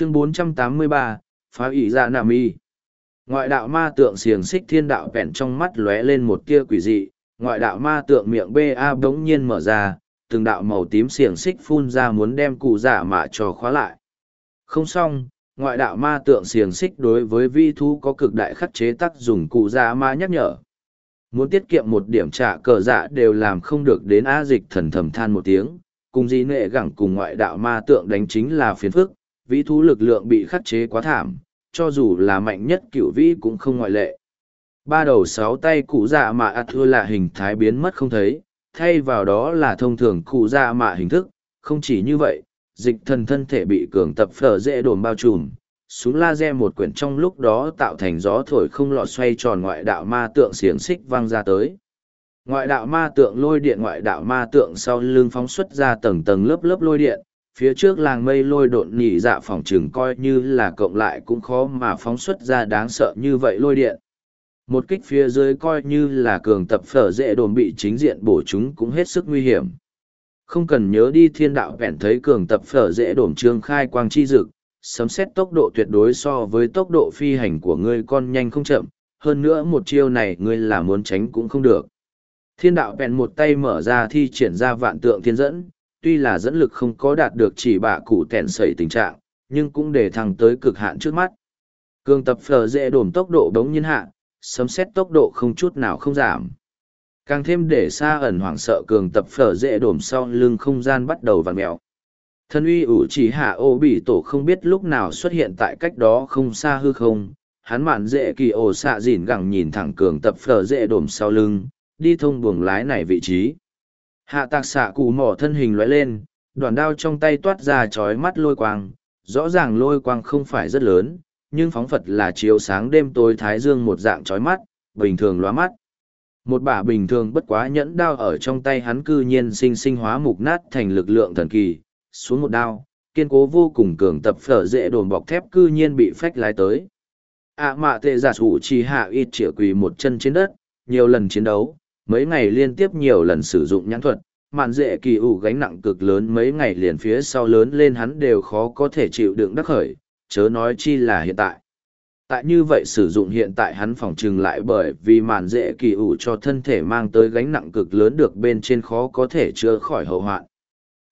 chương 483, phá ỷ dạ nà mi. Ngoại đạo ma tượng xiềng xích thiên đạo vẹn trong mắt lóe lên một tia quỷ dị ngoại đạo ma tượng miệng ba bỗng nhiên mở ra từng đạo màu tím xiềng xích phun ra muốn đem cụ giả mạ trò khóa lại. Không xong ngoại đạo ma tượng xiềng xích đối với vi thú có cực đại khắc chế tác dùng cụ giả ma nhắc nhở. Muốn tiết kiệm một điểm trả cờ giả đều làm không được đến a dịch thần thầm than một tiếng cùng di nệ gẳng cùng ngoại đạo ma tượng đánh chính là phiền phức vĩ thú lực lượng bị khắc chế quá thảm, cho dù là mạnh nhất cửu vĩ cũng không ngoại lệ. Ba đầu sáu tay cụ dạ mạ ạt thưa là hình thái biến mất không thấy, thay vào đó là thông thường cụ dạ mạ hình thức. Không chỉ như vậy, dịch thần thân thể bị cường tập phở dễ đồn bao trùm, súng laser một quyển trong lúc đó tạo thành gió thổi không lọt xoay tròn ngoại đạo ma tượng xiềng xích vang ra tới. Ngoại đạo ma tượng lôi điện ngoại đạo ma tượng sau lưng phóng xuất ra tầng tầng lớp lớp lôi điện phía trước làng mây lôi độn nhị dạ phòng chừng coi như là cộng lại cũng khó mà phóng xuất ra đáng sợ như vậy lôi điện. Một kích phía dưới coi như là cường tập phở dễ đồn bị chính diện bổ chúng cũng hết sức nguy hiểm. Không cần nhớ đi thiên đạo vẹn thấy cường tập phở dễ đồn trương khai quang chi dực, sấm xét tốc độ tuyệt đối so với tốc độ phi hành của ngươi con nhanh không chậm, hơn nữa một chiêu này ngươi là muốn tránh cũng không được. Thiên đạo vẹn một tay mở ra thi triển ra vạn tượng thiên dẫn tuy là dẫn lực không có đạt được chỉ bạ cụ tèn sẩy tình trạng, nhưng cũng để thăng tới cực hạn trước mắt. Cường tập phở dễ đổm tốc độ đống nhiên hạ, sấm xét tốc độ không chút nào không giảm. Càng thêm để xa ẩn hoảng sợ cường tập phở dễ đổm sau lưng không gian bắt đầu vặn mèo. Thân uy ủ chỉ hạ ô bị tổ không biết lúc nào xuất hiện tại cách đó không xa hư không, hắn mạn dễ kỳ ổ xạ dỉn gẳng nhìn thẳng cường tập phở dễ đổm sau lưng, đi thông buồng lái này vị trí hạ tạc xạ cụ mỏ thân hình lóe lên, đoàn đao trong tay toát ra chói mắt lôi quang. Rõ ràng lôi quang không phải rất lớn, nhưng phóng phật là chiếu sáng đêm tối thái dương một dạng chói mắt, bình thường lóa mắt. Một bả bình thường bất quá nhẫn đao ở trong tay hắn cư nhiên sinh sinh hóa mục nát thành lực lượng thần kỳ. Xuống một đao, kiên cố vô cùng cường tập phở dễ đồn bọc thép cư nhiên bị phách lái tới. Ạ à mạ tệ giả sủ chỉ hạ ít chĩa quỳ một chân trên đất, nhiều lần chiến đấu mấy ngày liên tiếp nhiều lần sử dụng nhãn thuật, mạn dễ kỳ ủ gánh nặng cực lớn mấy ngày liền phía sau lớn lên hắn đều khó có thể chịu đựng đắc khởi, chớ nói chi là hiện tại. Tại như vậy sử dụng hiện tại hắn phòng trừng lại bởi vì màn dễ kỳ ủ cho thân thể mang tới gánh nặng cực lớn được bên trên khó có thể chữa khỏi hậu hoạn.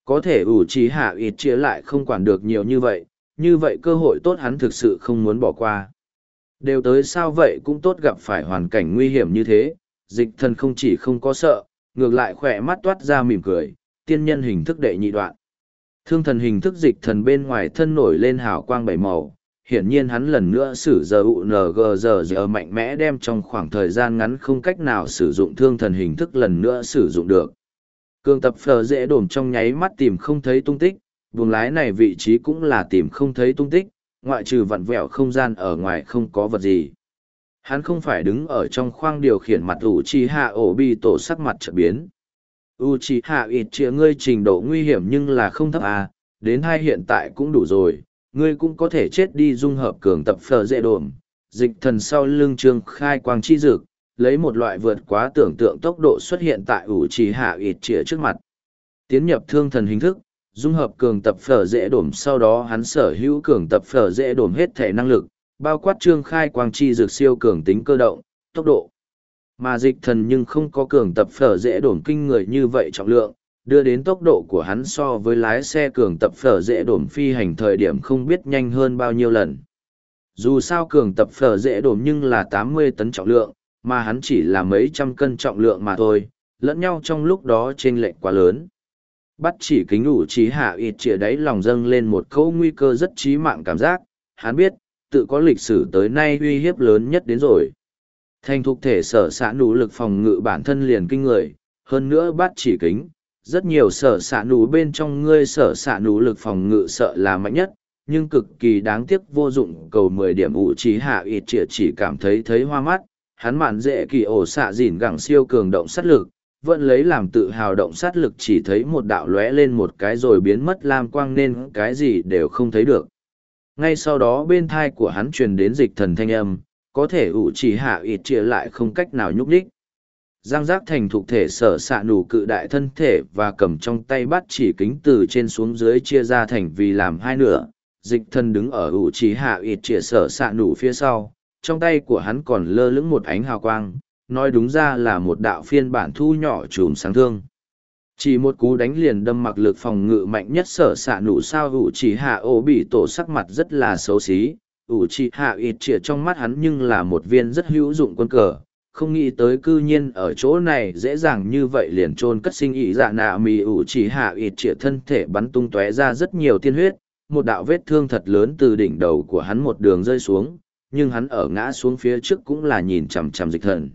Có thể ủ trí hạ ít chia lại không quản được nhiều như vậy như vậy cơ hội tốt hắn thực sự không muốn bỏ qua. Đều tới sao vậy cũng tốt gặp phải hoàn cảnh nguy hiểm như thế dịch thần không chỉ không có sợ ngược lại khỏe mắt toát ra mỉm cười tiên nhân hình thức đệ nhị đoạn thương thần hình thức dịch thần bên ngoài thân nổi lên hào quang bảy màu hiển nhiên hắn lần nữa sử giờ UNG giờ giờ mạnh mẽ đem trong khoảng thời gian ngắn không cách nào sử dụng thương thần hình thức lần nữa sử dụng được. Cương tập phờ dễ đổm trong nháy mắt tìm không thấy tung tích, buồng lái này vị trí cũng là tìm không thấy tung tích, ngoại trừ vặn vẹo không gian ở ngoài không có vật gì. Hắn không phải đứng ở trong khoang điều khiển mặt Uchiha tổ sắc mặt trở biến. Uchiha ít chĩa ngươi trình độ nguy hiểm nhưng là không thấp à, đến hai hiện tại cũng đủ rồi, ngươi cũng có thể chết đi dung hợp cường tập phờ dễ đồn dịch thần sau lưng trương khai quang chi dực lấy một loại vượt quá tưởng tượng tốc độ xuất hiện tại ủ trì hạ ít chĩa trước mặt tiến nhập thương thần hình thức dung hợp cường tập phở dễ đổm sau đó hắn sở hữu cường tập phở dễ đổm hết thể năng lực bao quát trương khai quang chi dược siêu cường tính cơ động tốc độ mà dịch thần nhưng không có cường tập phở dễ đổn kinh người như vậy trọng lượng đưa đến tốc độ của hắn so với lái xe cường tập phở dễ đổn phi hành thời điểm không biết nhanh hơn bao nhiêu lần. Dù sao cường tập phở dễ đổn nhưng là tám mươi tấn trọng lượng, mà hắn chỉ là mấy trăm cân trọng lượng mà thôi, lẫn nhau trong lúc đó chênh lệch quá lớn. Bắt chỉ kính ủ trí hạ ịt trịa đáy lòng dâng lên một câu nguy cơ rất chí mạng cảm giác, hắn biết, tự có lịch sử tới nay uy hiếp lớn nhất đến rồi. Thành thục thể sở xã nụ lực phòng ngự bản thân liền kinh người, hơn nữa bắt chỉ kính, rất nhiều sở xạ nụ bên trong ngươi sở xạ nụ lực phòng ngự sợ là mạnh nhất nhưng cực kỳ đáng tiếc vô dụng cầu mười điểm ủ trí hạ ít trịa chỉ cảm thấy thấy hoa mắt. Hắn mạn dễ kỳ ổ xạ dìn gẳng siêu cường động sát lực vẫn lấy làm tự hào động sát lực chỉ thấy một đạo lóe lên một cái rồi biến mất lam quang nên cái gì đều không thấy được ngay sau đó bên thai của hắn truyền đến dịch thần thanh âm, có thể ủ chỉ hạ ịt chia lại không cách nào nhúc đích giang giác thành thuộc thể sở xạ nủ cự đại thân thể và cầm trong tay bắt chỉ kính từ trên xuống dưới chia ra thành vì làm hai nửa. Dịch thần đứng ở ủ chỉ hạ ịt chia sở xạ nủ phía sau, trong tay của hắn còn lơ lửng một ánh hào quang, nói đúng ra là một đạo phiên bản thu nhỏ chùm sáng thương chỉ một cú đánh liền đâm mặc lực phòng ngự mạnh nhất sở sạ nụ sao ủ chỉ hạ ô bị tổ sắc mặt rất là xấu xí. Ủ chỉ hạ ít chĩa trong mắt hắn nhưng là một viên rất hữu dụng quân cờ. Không nghĩ tới cư nhiên ở chỗ này dễ dàng như vậy liền trôn cất sinh ý dạ nạ mì ủ chỉ hạ ít chĩa thân thể bắn tung tóe ra rất nhiều tiên huyết. Một đạo vết thương thật lớn từ đỉnh đầu của hắn một đường rơi xuống, nhưng hắn ở ngã xuống phía trước cũng là nhìn chằm chằm dịch thần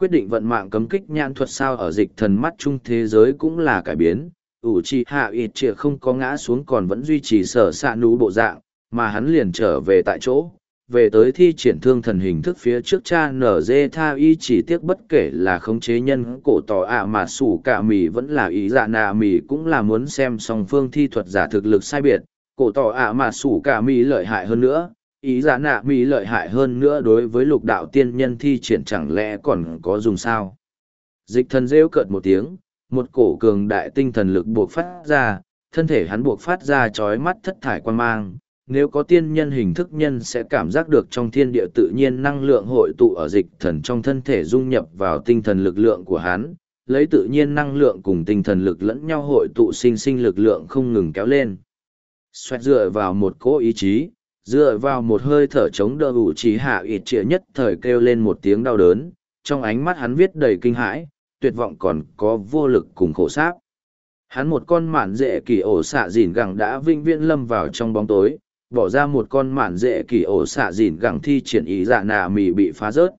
quyết định vận mạng cấm kích nhãn thuật sao ở dịch thần mắt chung thế giới cũng là cải biến. Ủ chỉ hạ ít chĩa không có ngã xuống còn vẫn duy trì sở s ạ nú bộ dạng, mà hắn liền trở về tại chỗ. Về tới thi triển thương thần hình thức phía trước cha nở dê tha y chỉ tiếc bất kể là khống chế nhân cổ tỏ ạ mà sủ cả mì vẫn là ý dạ nà mì cũng là muốn xem song phương thi thuật giả thực lực sai biệt. Cổ tỏ ạ mà sủ cả mì lợi hại hơn nữa ý giả nạ mỹ lợi hại hơn nữa đối với lục đạo tiên nhân thi triển chẳng lẽ còn có dùng sao dịch thần rêu cợt một tiếng một cổ cường đại tinh thần lực buộc phát ra thân thể hắn buộc phát ra trói mắt thất thải quan mang nếu có tiên nhân hình thức nhân sẽ cảm giác được trong thiên địa tự nhiên năng lượng hội tụ ở dịch thần trong thân thể dung nhập vào tinh thần lực lượng của hắn, lấy tự nhiên năng lượng cùng tinh thần lực lẫn nhau hội tụ sinh sinh lực lượng không ngừng kéo lên. Xoẹt dựa vào một cố ý chí, dựa vào một hơi thở chống đỡ ủ trí hạ ịt trịa nhất thời kêu lên một tiếng đau đớn, trong ánh mắt hắn viết đầy kinh hãi, tuyệt vọng còn có vô lực cùng khổ sáp. Hắn một con mạn dễ kỳ ổ xạ dìn gẳng đã vinh viễn lâm vào trong bóng tối, bỏ ra một con mạn dễ kỳ ổ xạ dìn gẳng thi triển ý dạ nà mì bị phá rớt